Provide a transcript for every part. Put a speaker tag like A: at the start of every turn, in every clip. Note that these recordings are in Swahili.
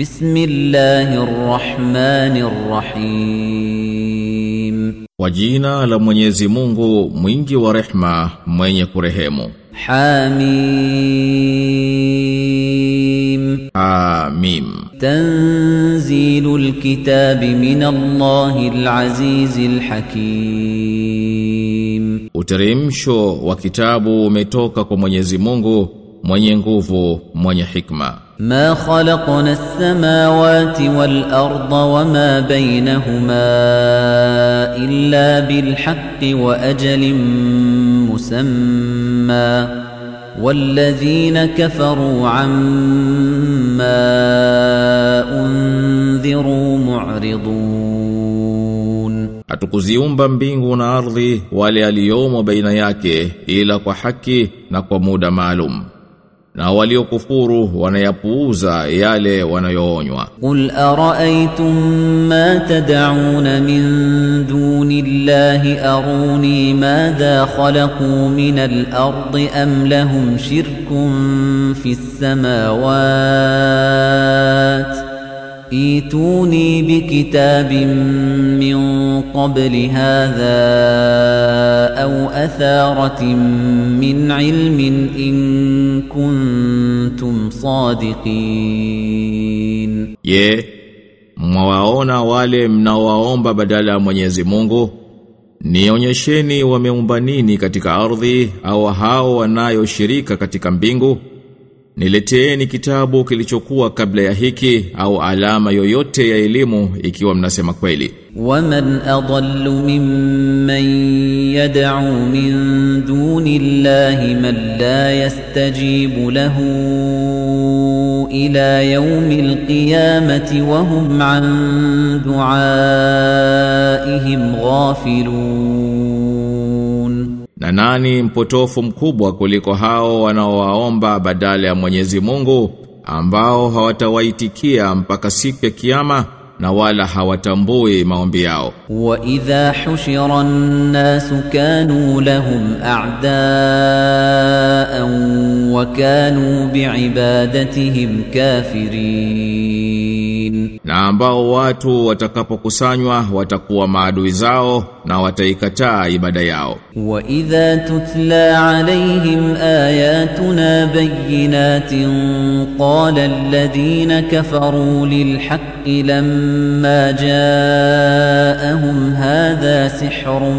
A: بسم الله الرحمن الرحيم وجينا Mungu mwingi wa rehma mwenye kurehemu
B: حميم آمين تنزيل الكتاب من الله العزيز الحكيم uteremsho wa kitabu umetoka
A: kwa Mwenyezi Mungu mwenye nguvu mwenye hikma
B: ma khalaqna as-samawati wal-ardha wama baynahuma illa bil-haqqi wa ajalin musamma والذين kafaru amma unthiru معرضون
A: atukuziumba mbingu na ardhi wale aliyomo baina yake ila kwa haki na kwa muda maalum na waliokufuru wanayapuuza yale wanayoonywa.
B: Qul araaitum ma tad'un min dunillahi aruni madha khalaqu min al-ardi am lahum shirkun fis samawati ايتوني بكتاب من قبل هذا او اثاره من علم ان كنتم صادقين
A: ye mwawaona wale mnaoomba badala ya Mwenyezi Mungu nionyesheni wameumba nini katika ardhi au hao wanayoshirika katika mbingu Nileteeni kitabu kilichokuwa kabla ya hiki au alama yoyote ya elimu ikiwa mnasema kweli.
B: Waman adallu mimman yad'u min duni Allahi man la yastajibu lahu ila yawmil qiyamati wa hum an du'aihim ghafilun
A: na nani mpotofu mkubwa kuliko hao wanaowaomba badala ya Mwenyezi Mungu ambao hawatawaitikia mpaka siku ya kiyama na wala hawatambui maombi yao. Wa
B: idha hushira an-nas kanu lahum a'daa wa kanu bi'ibadatihim kafirin
A: mubin na ambao watu watakapokusanywa watakuwa maadui zao na wataikataa ibada yao
B: wa idha tutla alaihim ayatuna bayyinatin qala alladhina kafaru lilhaqqi lamma ja'ahum hadha sihrun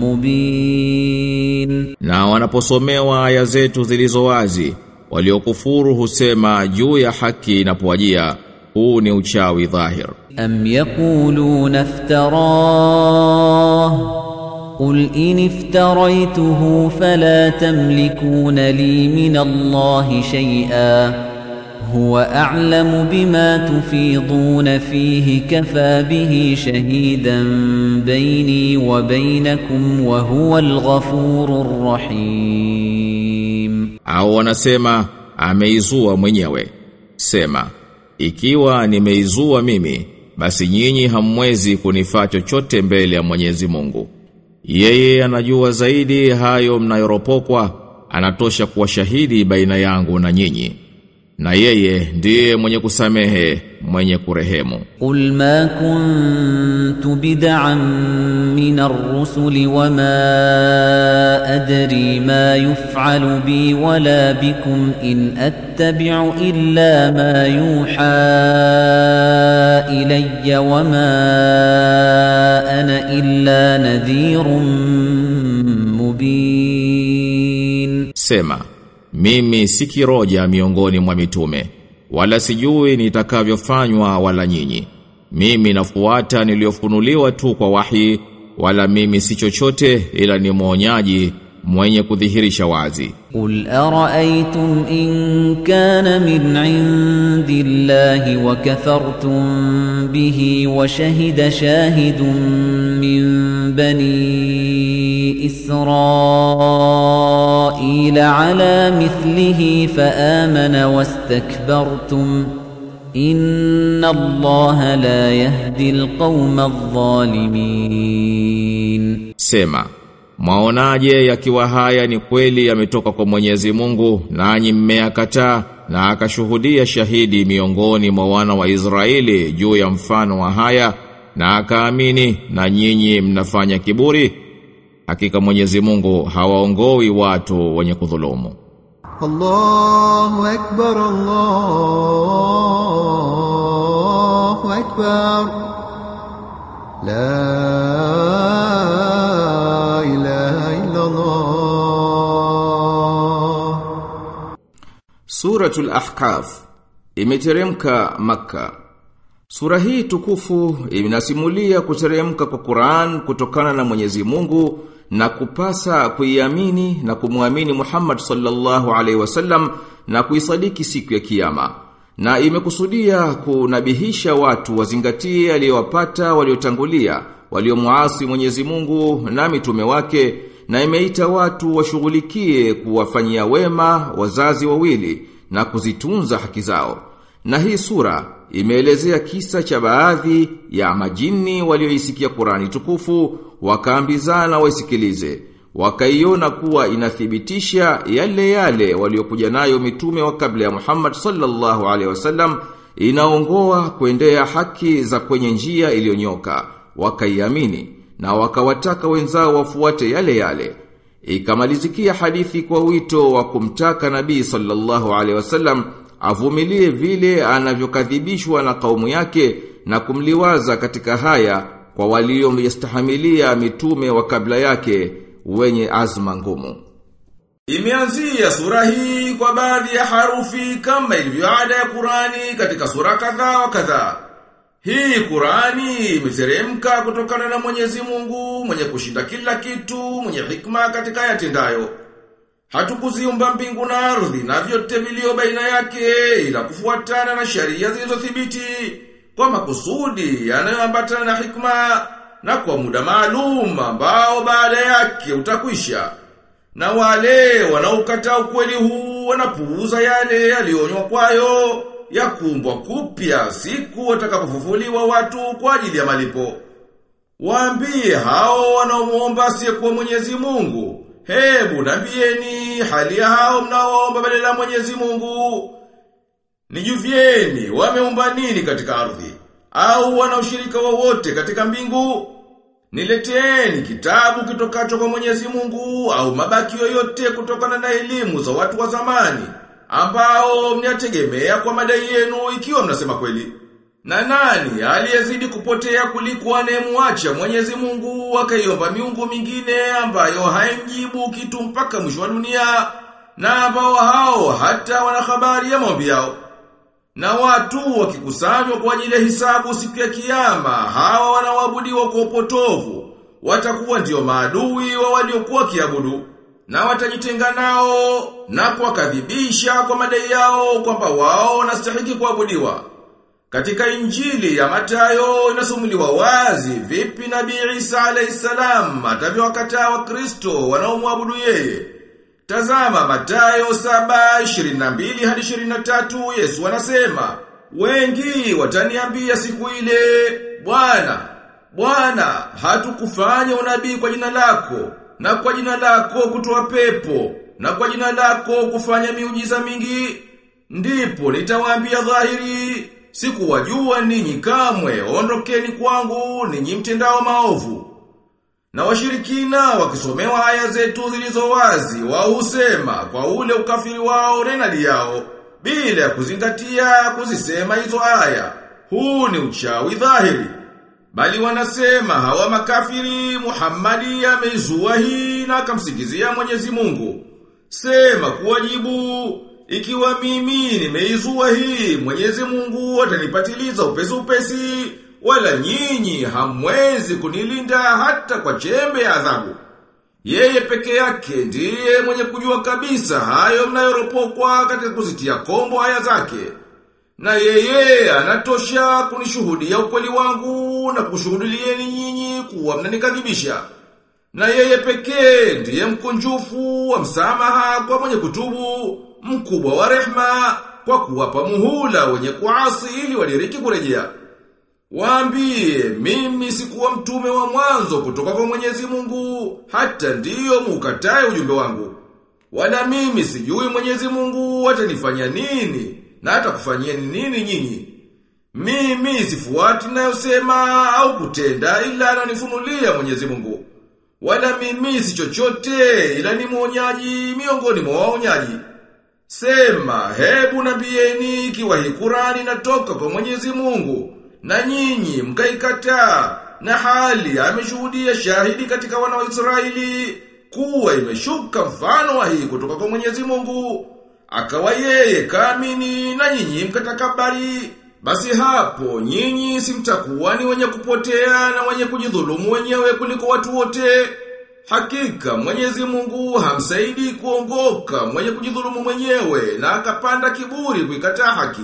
B: mubin
A: na wanaposomewa aya zetu zilizowazi waliokufuru husema juu ya haki inapowajia huu ni uchawi dhahir
B: am yaquluna قل إن افتريته فلا تملكون لي من الله شيئا هو أعلم بما تفيضون فيه كفى به شهيدا بيني وبينكم وهو الغفور
A: الرحيم أو أنا سيما ameizua mwenyewe sema ikiwa nimeizua mimi basi nyinyi hamwezi kunifaa chochote mbele ya Mwenyezi Mungu. Yeye anajua zaidi hayo mnayoropokwa, anatosha kuwa shahidi baina yangu na nyinyi na yeye ndiye mwenye kusamehe mwenye kurehemu.
B: Qul ma kuntu bid'an min ar-rusul wa ma adri ma yuf'alu bi wa la bikum in attabi'u illa ma yuha ilayya wa ma ana illa nadhirun mubin.
A: Sema mimi si kiroja miongoni mwa mitume wala sijui nitakavyofanywa wala nyinyi mimi nafuata niliyofunuliwa tu kwa wahi wala mimi si chochote ila ni mwonyaji mwenye kudhihirisha wazi
B: Qul araaitum in kana min indillahi wa kafartum bihi wa shahida shahidun min bani israila ala mithlihi fa amana wastakbartum إن الله لا يهدي القوم الظالمين
A: Sema Maonaje yakiwa haya ni kweli yametoka kwa Mwenyezi Mungu nanyi mmeyakataa na akashuhudia shahidi miongoni mwa wana wa Israeli juu ya mfano wa haya na akaamini na nyinyi mnafanya kiburi hakika Mwenyezi Mungu hawaongoi watu wenye kudhulumu
B: Allahu akbar Allahu akbar La
A: Suratul الله imeteremka maka. Sura hii tukufu inasimulia kuteremka kwa Qur'an kutokana na Mwenyezi Mungu na kupasa kuiamini na kumwamini Muhammad sallallahu alaihi wasallam na kuisadiki siku ya kiyama. Na imekusudia kunabihisha watu wazingatie aliyowapata waliotangulia waliomuasi Mwenyezi Mungu na mitume wake na imeita watu washughulikie kuwafanyia wema wazazi wawili na kuzitunza haki zao. Na hii sura imeelezea kisa cha baadhi ya majini walioisikia Qur'ani tukufu wakaambizana waisikilize. Wakaiona kuwa inathibitisha yale yale waliokuja nayo mitume wa kabla ya Muhammad sallallahu alaihi wasallam inaongoa kuendea haki za kwenye njia iliyonyoka wakaiamini na wakawataka wenzao wafuate yale yale. Ikamalizikia hadithi kwa wito wa kumtaka Nabii sallallahu alaihi wasallam avumilie vile anavyokadhibishwa na kaumu yake na kumliwaza katika haya kwa waliomyastahamilia mitume wa kabla yake wenye azma ngumu.
C: Imeanzia sura hii kwa baadhi ya harufi kama ilivyoada ya Qurani katika sura kadhaa wa kadhaa. Hii Qurani imeteremka kutokana na Mwenyezi Mungu, mwenye kushinda kila kitu, mwenye hikma katika yatendayo. Hatukuziumba mbingu na ardhi na vyote vilio baina yake ila kufuatana na sharia zilizothibiti kwa makusudi yanayoambatana na hikma na kwa muda maalum ambao baada yake utakwisha. Na wale wanaokataa ukweli huu wanapuuza yale yaliyonywa kwayo ya kuumbwa kupya siku watakapofufuliwa watu kwa ajili ya malipo. Waambie hao wanaomuomba asiyekuwa Mwenyezi Mungu, hebu naambieni hali ya hao mnaoomba badala ya Mwenyezi Mungu. Nijuvieni wameumba nini katika ardhi au wana ushirika wowote katika mbingu? Nileteeni kitabu kitokacho kwa Mwenyezi Mungu au mabaki yoyote kutokana na elimu za watu wa zamani ambao mnyategemea kwa madai yenu ikiwa mnasema kweli. Na nani aliyezidi kupotea kuliko anemwacha Mwenyezi Mungu akaiomba miungu mingine ambayo haimjibu kitu mpaka mwisho wa dunia na ambao hao hata wana habari ya maombi yao. Na watu wakikusanywa kwa ajili ya hisabu siku ya kiyama, hawa wanaoabudiwa kwa upotovu watakuwa ndio maadui wa waliokuwa kiabudu na watajitenga nao na kuwakadhibisha kwa madai yao kwamba wao wanastahili kuabudiwa. Katika Injili ya matayo inasumuliwa wazi vipi Nabii Isa alayhisalam atavyowakataa Wakristo wanaomwabudu yeye. Tazama matayo 7:22 hadi 23 Yesu anasema, "Wengi wataniambia siku ile, Bwana, Bwana, hatukufanya unabii kwa jina lako?" na kwa jina lako kutoa pepo, na kwa jina lako kufanya miujiza mingi, ndipo nitawaambia dhahiri, sikuwajua ninyi kamwe, ondokeni kwangu ninyi mtendao maovu. Na washirikina wakisomewa aya zetu zilizo wazi, wausema kwa ule ukafiri wao renali yao, bila kuzingatia kuzisema hizo aya. Huu ni uchawi dhahiri. Bali wanasema hawa makafiri Muhammadi ameizua hii na akamsikizia Mwenyezi Mungu. Sema kuwajibu ikiwa mimi nimeizua hii Mwenyezi Mungu atanipatiliza upesi upesi wala nyinyi hamwezi kunilinda hata kwa chembe ya adhabu. Yeye peke yake ndiye mwenye kujua kabisa hayo mnayoropokwa katika kuzitia kombo haya zake. Na yeye anatosha kunishuhudia ukweli wangu na kushuhudilieni nyinyi kuwa mnanikadhibisha. Na yeye pekee ndiye mkunjufu wa msamaha kwa mwenye kutubu, mkubwa wa rehma kwa kuwapa muhula wenye kuasi ili wadiriki kurejea. Waambie mimi sikuwa mtume wa mwanzo kutoka kwa Mwenyezi Mungu hata ndiyo mukatae ujumbe wangu. Wala mimi sijui Mwenyezi Mungu atanifanya nini na atakufanyieni nini nyinyi? Mimi sifuati nayosema au kutenda ila ananifunulia Mwenyezi Mungu. Wala mimi si chochote ila ni mwonyaji miongoni mwa waonyaji. Sema hebu nabieni ikiwa hii Qur'ani natoka kwa Mwenyezi Mungu na nyinyi mkaikataa na hali ameshuhudia shahidi katika wana wa Israeli kuwa imeshuka mfano wa hii kutoka kwa Mwenyezi Mungu. Akawa yeye kamini na nyinyi mkatakabari. Basi hapo nyinyi simtakuwa ni wenye kupotea na wenye kujidhulumu wenyewe kuliko watu wote. Hakika Mwenyezi Mungu hamsaidi kuongoka mwenye kujidhulumu mwenyewe na akapanda kiburi kuikataa haki.